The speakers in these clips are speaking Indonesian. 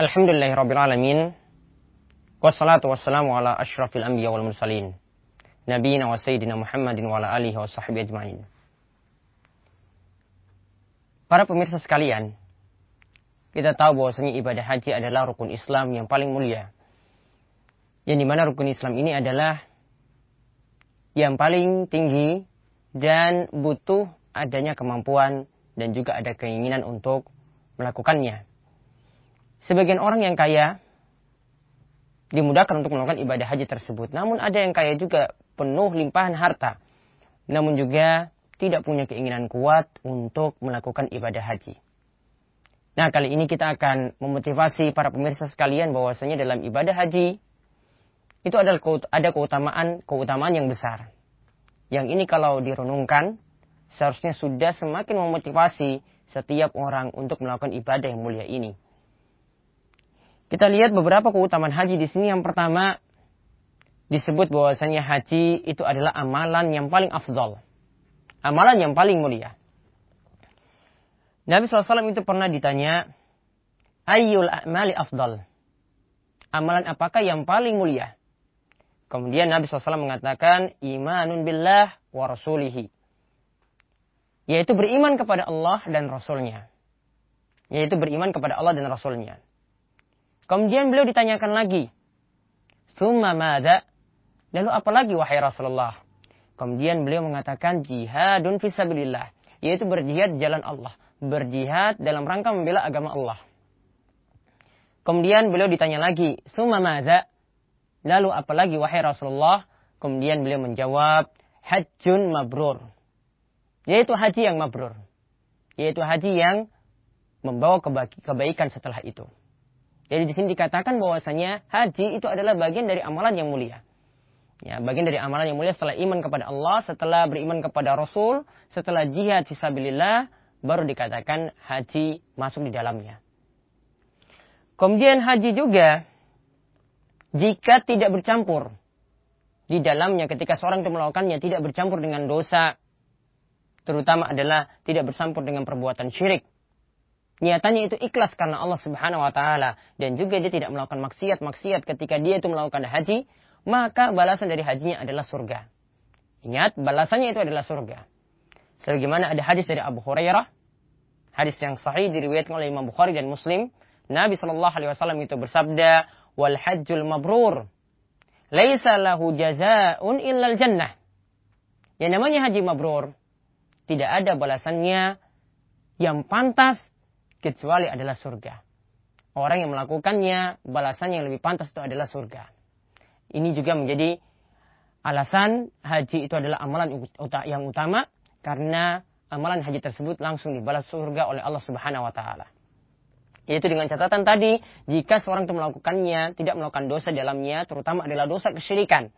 Alhamdulillahirrabbilalamin. Wassalatu wassalamu ala ashrafil anbiya wal mursalin. Nabiina wa sayyidina Muhammadin wa ala alihi wa sahbihi ajma'in. Para pemirsa sekalian, kita tahu bahwasanya ibadah haji adalah rukun Islam yang paling mulia. Yang di mana rukun Islam ini adalah yang paling tinggi dan butuh adanya kemampuan dan juga ada keinginan untuk melakukannya. Sebagian orang yang kaya dimudahkan untuk melakukan ibadah haji tersebut. Namun ada yang kaya juga penuh limpahan harta. Namun juga tidak punya keinginan kuat untuk melakukan ibadah haji. Nah kali ini kita akan memotivasi para pemirsa sekalian bahwasanya dalam ibadah haji itu adalah ada keutamaan keutamaan yang besar. Yang ini kalau direnungkan seharusnya sudah semakin memotivasi setiap orang untuk melakukan ibadah yang mulia ini. Kita lihat beberapa keutamaan haji di sini. Yang pertama disebut bahwasanya haji itu adalah amalan yang paling afdol. Amalan yang paling mulia. Nabi SAW itu pernah ditanya, Ayyul a'mali afdal. Amalan apakah yang paling mulia? Kemudian Nabi SAW mengatakan, Imanun billah wa rasulihi. Yaitu beriman kepada Allah dan Rasulnya. Yaitu beriman kepada Allah dan Rasulnya. Kemudian beliau ditanyakan lagi. Summa mada? Lalu apa lagi wahai Rasulullah? Kemudian beliau mengatakan jihadun fisabilillah. Yaitu berjihad jalan Allah. Berjihad dalam rangka membela agama Allah. Kemudian beliau ditanya lagi. Summa mada? Lalu apa lagi wahai Rasulullah? Kemudian beliau menjawab. Hajjun mabrur. Yaitu haji yang mabrur. Yaitu haji yang membawa kebaikan setelah itu. Jadi di sini dikatakan bahwasanya haji itu adalah bagian dari amalan yang mulia. Ya, bagian dari amalan yang mulia setelah iman kepada Allah, setelah beriman kepada Rasul, setelah jihad fisabilillah, baru dikatakan haji masuk di dalamnya. Kemudian haji juga jika tidak bercampur di dalamnya ketika seorang itu melakukannya tidak bercampur dengan dosa, terutama adalah tidak bercampur dengan perbuatan syirik, niatannya itu ikhlas karena Allah Subhanahu wa taala dan juga dia tidak melakukan maksiat-maksiat ketika dia itu melakukan haji, maka balasan dari hajinya adalah surga. Ingat, balasannya itu adalah surga. Sebagaimana ada hadis dari Abu Hurairah, hadis yang sahih diriwayatkan oleh Imam Bukhari dan Muslim, Nabi Shallallahu alaihi wasallam itu bersabda, "Wal hajjul mabrur laisa lahu jazaa'un illal jannah." Yang namanya haji mabrur tidak ada balasannya yang pantas kecuali adalah surga. Orang yang melakukannya, balasan yang lebih pantas itu adalah surga. Ini juga menjadi alasan haji itu adalah amalan yang utama karena amalan haji tersebut langsung dibalas surga oleh Allah Subhanahu wa taala. Yaitu dengan catatan tadi, jika seorang itu melakukannya, tidak melakukan dosa dalamnya, terutama adalah dosa kesyirikan.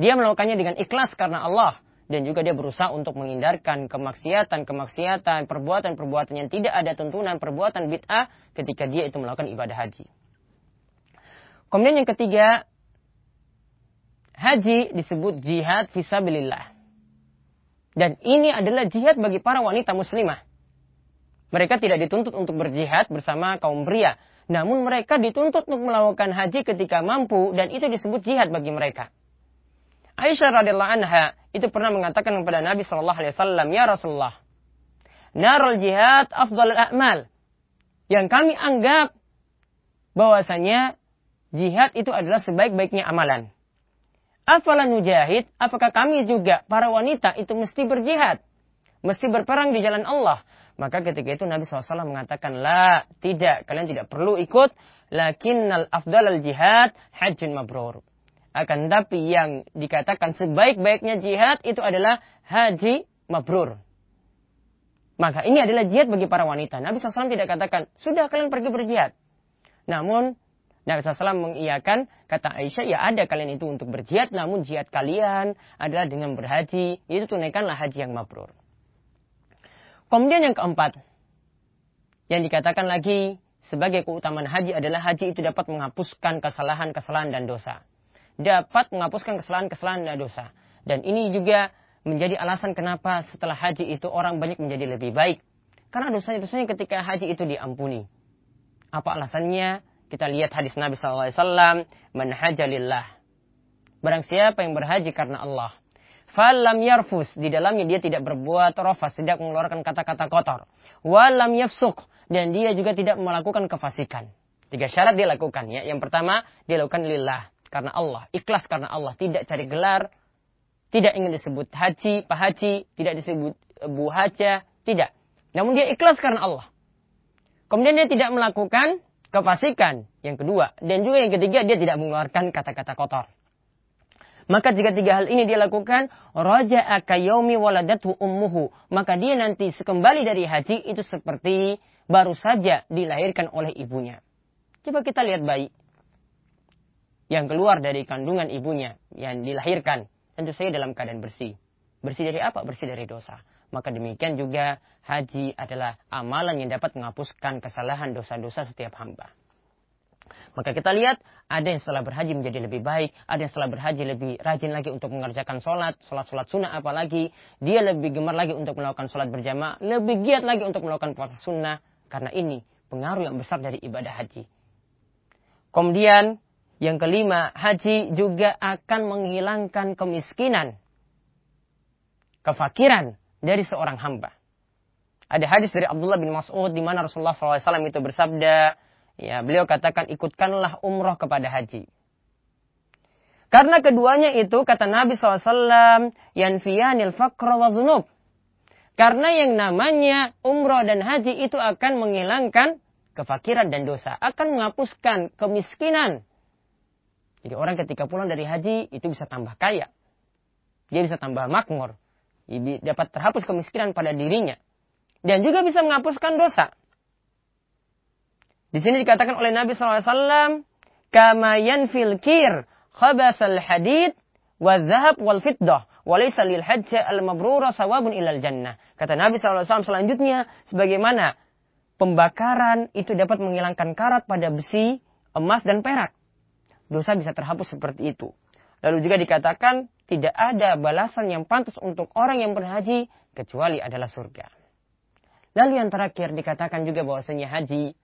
Dia melakukannya dengan ikhlas karena Allah, dan juga dia berusaha untuk menghindarkan kemaksiatan-kemaksiatan, perbuatan-perbuatan yang tidak ada tuntunan perbuatan bid'ah ketika dia itu melakukan ibadah haji. Kemudian yang ketiga, haji disebut jihad fisabilillah. Dan ini adalah jihad bagi para wanita muslimah. Mereka tidak dituntut untuk berjihad bersama kaum pria. Namun mereka dituntut untuk melakukan haji ketika mampu dan itu disebut jihad bagi mereka. Aisyah radhiyallahu anha itu pernah mengatakan kepada Nabi Shallallahu Alaihi Wasallam, ya Rasulullah, narul jihad afdal amal. Yang kami anggap bahwasanya jihad itu adalah sebaik-baiknya amalan. Afalan mujahid, apakah kami juga para wanita itu mesti berjihad? Mesti berperang di jalan Allah. Maka ketika itu Nabi SAW mengatakan, La, tidak, kalian tidak perlu ikut. Lakinnal afdal al jihad hajjun mabrur. Akan tapi yang dikatakan sebaik-baiknya jihad itu adalah haji mabrur. Maka ini adalah jihad bagi para wanita. Nabi SAW tidak katakan, sudah kalian pergi berjihad. Namun, Nabi SAW mengiyakan, kata Aisyah, ya ada kalian itu untuk berjihad, namun jihad kalian adalah dengan berhaji. Itu tunaikanlah haji yang mabrur. Kemudian yang keempat, yang dikatakan lagi sebagai keutamaan haji adalah haji itu dapat menghapuskan kesalahan-kesalahan dan dosa dapat menghapuskan kesalahan-kesalahan dan dosa. Dan ini juga menjadi alasan kenapa setelah haji itu orang banyak menjadi lebih baik. Karena dosanya-dosanya ketika haji itu diampuni. Apa alasannya? Kita lihat hadis Nabi SAW. Man hajalillah. Barang siapa yang berhaji karena Allah. Falam yarfus. Di dalamnya dia tidak berbuat rofas. Tidak mengeluarkan kata-kata kotor. Walam yafsuk. Dan dia juga tidak melakukan kefasikan. Tiga syarat dia lakukan ya. Yang pertama, dia lakukan lillah. Karena Allah. Ikhlas karena Allah. Tidak cari gelar. Tidak ingin disebut haji, pak haji. Tidak disebut bu haja. Tidak. Namun dia ikhlas karena Allah. Kemudian dia tidak melakukan kefasikan. Yang kedua. Dan juga yang ketiga dia tidak mengeluarkan kata-kata kotor. Maka jika tiga hal ini dia lakukan, roja akayomi waladatu ummuhu. Maka dia nanti sekembali dari haji itu seperti baru saja dilahirkan oleh ibunya. Coba kita lihat bayi yang keluar dari kandungan ibunya yang dilahirkan tentu saja dalam keadaan bersih. Bersih dari apa? Bersih dari dosa. Maka demikian juga haji adalah amalan yang dapat menghapuskan kesalahan dosa-dosa setiap hamba. Maka kita lihat ada yang setelah berhaji menjadi lebih baik, ada yang setelah berhaji lebih rajin lagi untuk mengerjakan sholat, sholat-sholat sunnah apalagi, dia lebih gemar lagi untuk melakukan sholat berjamaah, lebih giat lagi untuk melakukan puasa sunnah, karena ini pengaruh yang besar dari ibadah haji. Kemudian yang kelima, haji juga akan menghilangkan kemiskinan, kefakiran dari seorang hamba. Ada hadis dari Abdullah bin Mas'ud di mana Rasulullah SAW itu bersabda, ya beliau katakan ikutkanlah umroh kepada haji. Karena keduanya itu kata Nabi SAW, yanfiyanil faqra wa zunub. Karena yang namanya umroh dan haji itu akan menghilangkan kefakiran dan dosa. Akan menghapuskan kemiskinan. Jadi orang ketika pulang dari haji itu bisa tambah kaya. Dia bisa tambah makmur dapat terhapus kemiskinan pada dirinya dan juga bisa menghapuskan dosa. Di sini dikatakan oleh Nabi SAW, kama yanfil kir khabasal hadid wa dhahab wal fiddah walaysa lil al mabrura sawabun ilal jannah. Kata Nabi SAW selanjutnya, sebagaimana pembakaran itu dapat menghilangkan karat pada besi, emas dan perak. Dosa bisa terhapus seperti itu. Lalu juga dikatakan tidak ada balasan yang pantas untuk orang yang berhaji kecuali adalah surga. Lalu yang terakhir dikatakan juga bahwasanya haji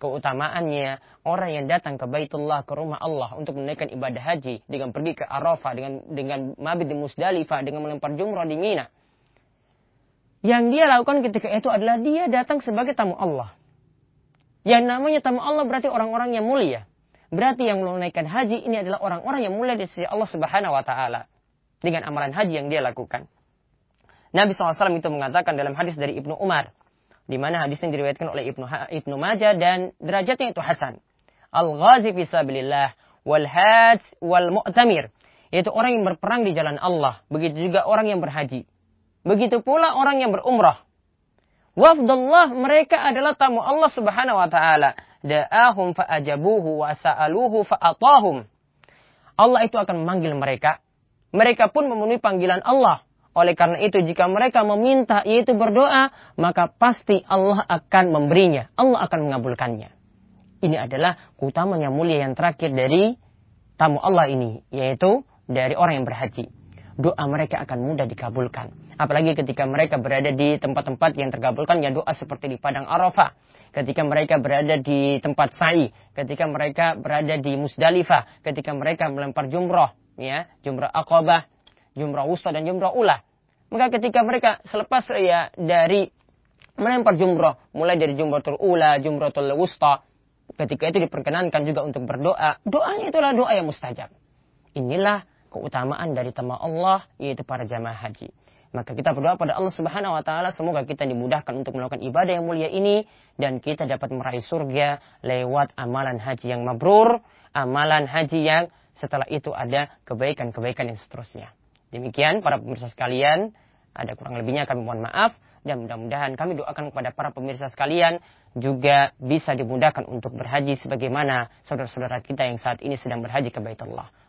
keutamaannya orang yang datang ke Baitullah ke rumah Allah untuk menaikkan ibadah haji dengan pergi ke Arafah dengan dengan mabit di Musdalifah dengan melempar jumrah di Mina. Yang dia lakukan ketika itu adalah dia datang sebagai tamu Allah. Yang namanya tamu Allah berarti orang-orang yang mulia. Berarti yang menunaikan haji ini adalah orang-orang yang mulia di sisi Allah Subhanahu wa taala dengan amalan haji yang dia lakukan. Nabi SAW itu mengatakan dalam hadis dari Ibnu Umar, di mana hadis yang diriwayatkan oleh Ibnu Ibnu Majah dan derajatnya itu hasan. Al-ghazi fi sabilillah wal hajj wal mu'tamir, yaitu orang yang berperang di jalan Allah, begitu juga orang yang berhaji. Begitu pula orang yang berumrah. Wafdullah mereka adalah tamu Allah Subhanahu wa taala da'ahum fa'ajabuhu wa sa'aluhu fa'atahum. Allah itu akan memanggil mereka. Mereka pun memenuhi panggilan Allah. Oleh karena itu jika mereka meminta yaitu berdoa, maka pasti Allah akan memberinya. Allah akan mengabulkannya. Ini adalah keutamaan yang mulia yang terakhir dari tamu Allah ini, yaitu dari orang yang berhaji. Doa mereka akan mudah dikabulkan. Apalagi ketika mereka berada di tempat-tempat yang terkabulkan, ya doa seperti di Padang Arafah ketika mereka berada di tempat sa'i, ketika mereka berada di Musdalifah, ketika mereka melempar jumroh, ya, jumroh akobah, jumroh wusta dan jumroh ulah. Maka ketika mereka selepas ya dari melempar jumroh, mulai dari jumroh ula, jumroh wusta, ketika itu diperkenankan juga untuk berdoa, doanya itulah doa yang mustajab. Inilah keutamaan dari tema Allah, yaitu para jamaah haji. Maka kita berdoa pada Allah Subhanahu wa taala semoga kita dimudahkan untuk melakukan ibadah yang mulia ini dan kita dapat meraih surga lewat amalan haji yang mabrur, amalan haji yang setelah itu ada kebaikan-kebaikan yang seterusnya. Demikian para pemirsa sekalian, ada kurang lebihnya kami mohon maaf dan mudah-mudahan kami doakan kepada para pemirsa sekalian juga bisa dimudahkan untuk berhaji sebagaimana saudara-saudara kita yang saat ini sedang berhaji ke Baitullah.